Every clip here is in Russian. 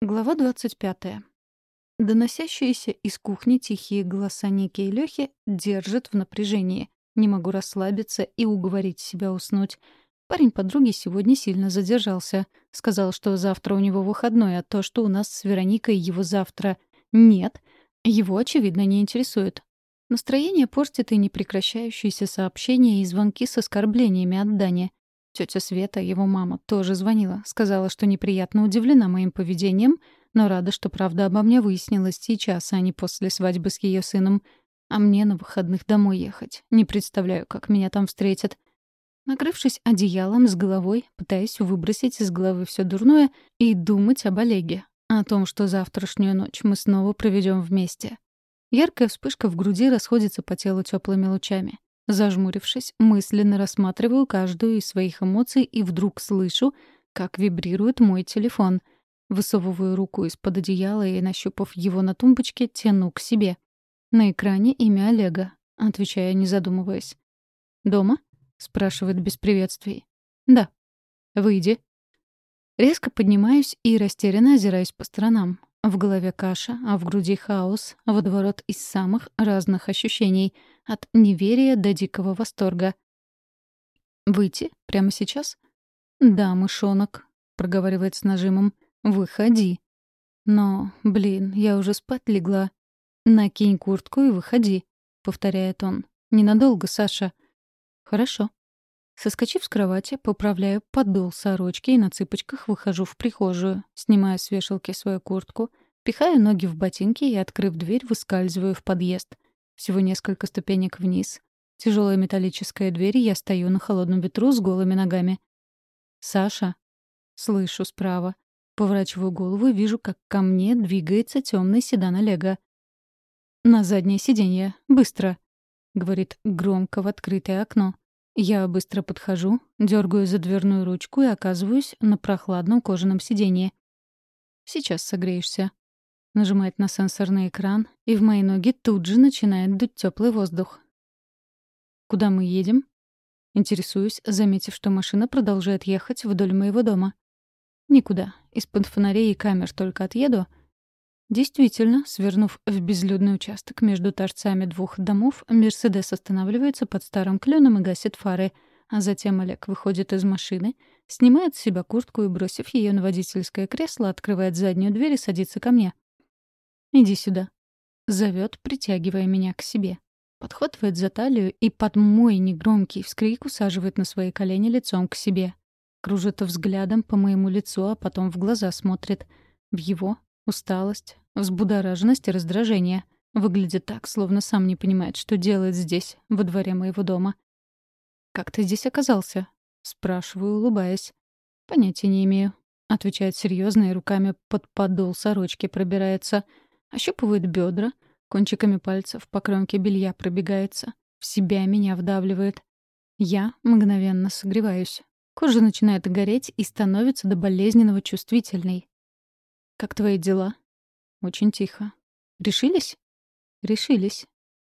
Глава 25. Доносящиеся из кухни тихие голоса Ники и Лёхи держат в напряжении. Не могу расслабиться и уговорить себя уснуть. Парень подруги сегодня сильно задержался. Сказал, что завтра у него выходной, а то, что у нас с Вероникой его завтра нет, его, очевидно, не интересует. Настроение портит и непрекращающиеся сообщения и звонки с оскорблениями от Дани. Тетя Света, его мама, тоже звонила. Сказала, что неприятно удивлена моим поведением, но рада, что правда обо мне выяснилась сейчас, а не после свадьбы с ее сыном. А мне на выходных домой ехать. Не представляю, как меня там встретят. Накрывшись одеялом с головой, пытаясь выбросить из головы все дурное и думать об Олеге. О том, что завтрашнюю ночь мы снова проведем вместе. Яркая вспышка в груди расходится по телу теплыми лучами. Зажмурившись, мысленно рассматриваю каждую из своих эмоций и вдруг слышу, как вибрирует мой телефон. Высовываю руку из-под одеяла и, нащупав его на тумбочке, тяну к себе. На экране имя Олега, отвечая, не задумываясь. «Дома?» — спрашивает без приветствий. «Да». «Выйди». Резко поднимаюсь и растерянно озираюсь по сторонам. В голове каша, а в груди хаос, водоворот из самых разных ощущений, от неверия до дикого восторга. «Выйти? Прямо сейчас?» «Да, мышонок», — проговаривает с нажимом. «Выходи». «Но, блин, я уже спать легла». «Накинь куртку и выходи», — повторяет он. «Ненадолго, Саша». «Хорошо». Соскочив с кровати, поправляю подол сорочки и на цыпочках выхожу в прихожую, снимаю с вешалки свою куртку, пихаю ноги в ботинки и, открыв дверь, выскальзываю в подъезд. Всего несколько ступенек вниз. Тяжелая металлическая дверь, я стою на холодном ветру с голыми ногами. «Саша?» Слышу справа. Поворачиваю голову и вижу, как ко мне двигается темный седан Олега. «На заднее сиденье. Быстро!» — говорит громко в открытое окно. Я быстро подхожу, дергаю за дверную ручку и оказываюсь на прохладном кожаном сиденье. «Сейчас согреешься». Нажимает на сенсорный экран, и в мои ноги тут же начинает дуть теплый воздух. «Куда мы едем?» Интересуюсь, заметив, что машина продолжает ехать вдоль моего дома. «Никуда. Из-под фонарей и камер только отъеду, Действительно, свернув в безлюдный участок между торцами двух домов, «Мерседес» останавливается под старым кленом и гасит фары, а затем Олег выходит из машины, снимает с себя куртку и, бросив ее на водительское кресло, открывает заднюю дверь и садится ко мне. «Иди сюда», — зовет, притягивая меня к себе. Подхватывает за талию и под мой негромкий вскрик усаживает на свои колени лицом к себе. Кружит взглядом по моему лицу, а потом в глаза смотрит. В его Усталость, взбудораженность и раздражение. Выглядит так, словно сам не понимает, что делает здесь, во дворе моего дома. «Как ты здесь оказался?» — спрашиваю, улыбаясь. «Понятия не имею», — отвечает серьезно и руками под подол сорочки пробирается. Ощупывает бедра, кончиками пальцев по кромке белья пробегается. В себя меня вдавливает. Я мгновенно согреваюсь. Кожа начинает гореть и становится до болезненного чувствительной. «Как твои дела?» «Очень тихо». «Решились?» «Решились».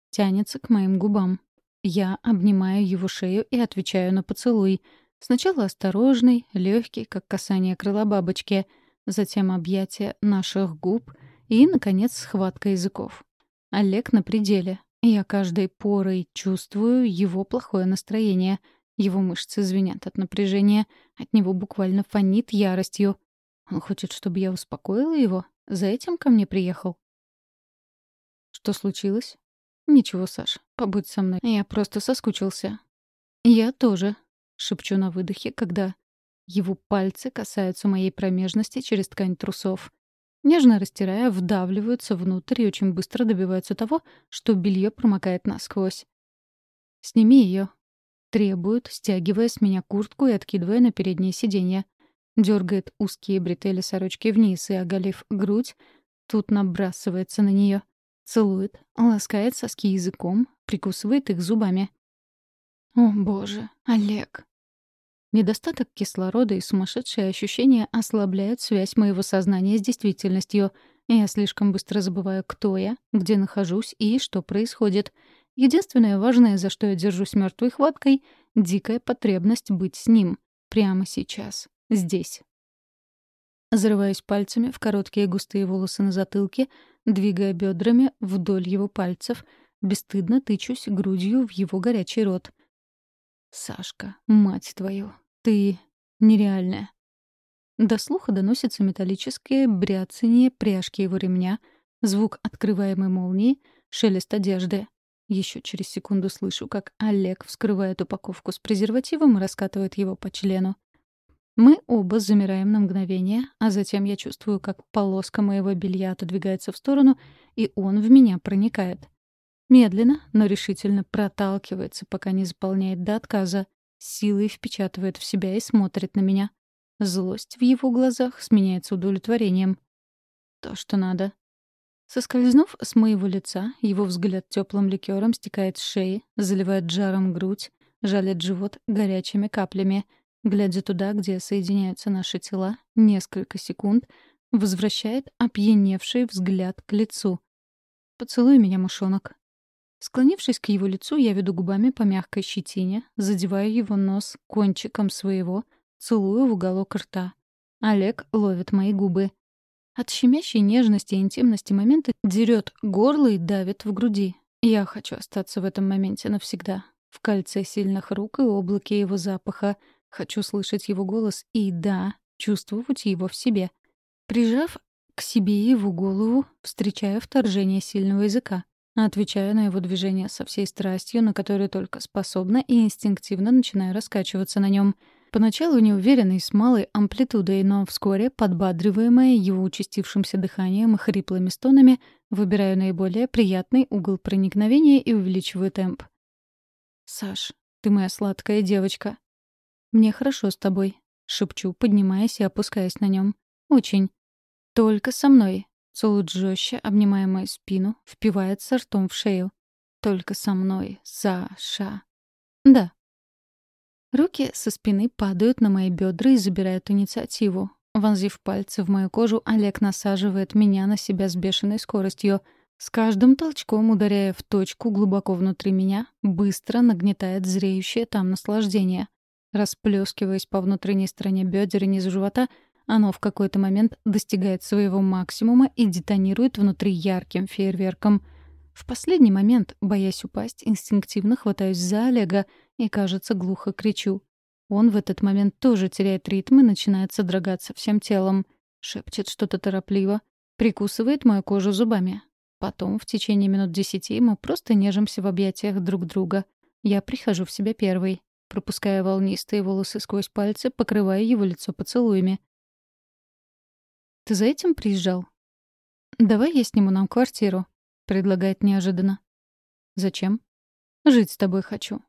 Тянется к моим губам. Я обнимаю его шею и отвечаю на поцелуй. Сначала осторожный, легкий, как касание крыла бабочки, затем объятие наших губ и, наконец, схватка языков. Олег на пределе. Я каждой порой чувствую его плохое настроение. Его мышцы звенят от напряжения. От него буквально фонит яростью. Он хочет, чтобы я успокоила его? За этим ко мне приехал? Что случилось? Ничего, Саш, побудь со мной. Я просто соскучился. Я тоже, шепчу на выдохе, когда его пальцы касаются моей промежности через ткань трусов. Нежно растирая, вдавливаются внутрь и очень быстро добиваются того, что белье промокает насквозь. «Сними ее», — требуют, стягивая с меня куртку и откидывая на переднее сиденье. Дергает узкие бретели сорочки вниз и, оголив грудь, тут набрасывается на нее, Целует, ласкает соски языком, прикусывает их зубами. О, боже, Олег. Недостаток кислорода и сумасшедшие ощущения ослабляют связь моего сознания с действительностью. Я слишком быстро забываю, кто я, где нахожусь и что происходит. Единственное важное, за что я держусь мертвой хваткой — дикая потребность быть с ним. Прямо сейчас здесь. зарываюсь пальцами в короткие густые волосы на затылке, двигая бедрами вдоль его пальцев, бесстыдно тычусь грудью в его горячий рот. «Сашка, мать твою, ты нереальная». До слуха доносится металлическое бряцание пряжки его ремня, звук открываемой молнии, шелест одежды. Еще через секунду слышу, как Олег вскрывает упаковку с презервативом и раскатывает его по члену. Мы оба замираем на мгновение, а затем я чувствую, как полоска моего белья отодвигается в сторону, и он в меня проникает. Медленно, но решительно проталкивается, пока не заполняет до отказа, силой впечатывает в себя и смотрит на меня. Злость в его глазах сменяется удовлетворением. То, что надо. Соскользнув с моего лица, его взгляд теплым ликером стекает с шеи, заливает жаром грудь, жалит живот горячими каплями. Глядя туда, где соединяются наши тела, несколько секунд, возвращает опьяневший взгляд к лицу. «Поцелуй меня, мышонок». Склонившись к его лицу, я веду губами по мягкой щетине, задеваю его нос кончиком своего, целую в уголок рта. Олег ловит мои губы. От щемящей нежности и интимности момента дерет горло и давит в груди. Я хочу остаться в этом моменте навсегда. В кольце сильных рук и облаке его запаха. Хочу слышать его голос и, да, чувствовать его в себе. Прижав к себе его голову, встречаю вторжение сильного языка. Отвечаю на его движение со всей страстью, на которую только способна, и инстинктивно начинаю раскачиваться на нем — Поначалу неуверенный, с малой амплитудой, но вскоре, подбадриваемая его участившимся дыханием и хриплыми стонами, выбираю наиболее приятный угол проникновения и увеличиваю темп. «Саш, ты моя сладкая девочка». «Мне хорошо с тобой», — шепчу, поднимаясь и опускаясь на нем. «Очень. Только со мной». Целует жестче, обнимая мою спину, впивается ртом в шею. «Только со мной, Саша». «Да», Руки со спины падают на мои бедра и забирают инициативу. Вонзив пальцы в мою кожу, Олег насаживает меня на себя с бешеной скоростью. С каждым толчком, ударяя в точку глубоко внутри меня, быстро нагнетает зреющее там наслаждение. Расплескиваясь по внутренней стороне бедер и низу живота, оно в какой-то момент достигает своего максимума и детонирует внутри ярким фейерверком — в последний момент, боясь упасть, инстинктивно хватаюсь за Олега и, кажется, глухо кричу. Он в этот момент тоже теряет ритм и начинает содрогаться всем телом. Шепчет что-то торопливо. Прикусывает мою кожу зубами. Потом, в течение минут десяти, мы просто нежимся в объятиях друг друга. Я прихожу в себя первой, пропуская волнистые волосы сквозь пальцы, покрывая его лицо поцелуями. «Ты за этим приезжал?» «Давай я сниму нам квартиру», — предлагает неожиданно. «Зачем?» «Жить с тобой хочу.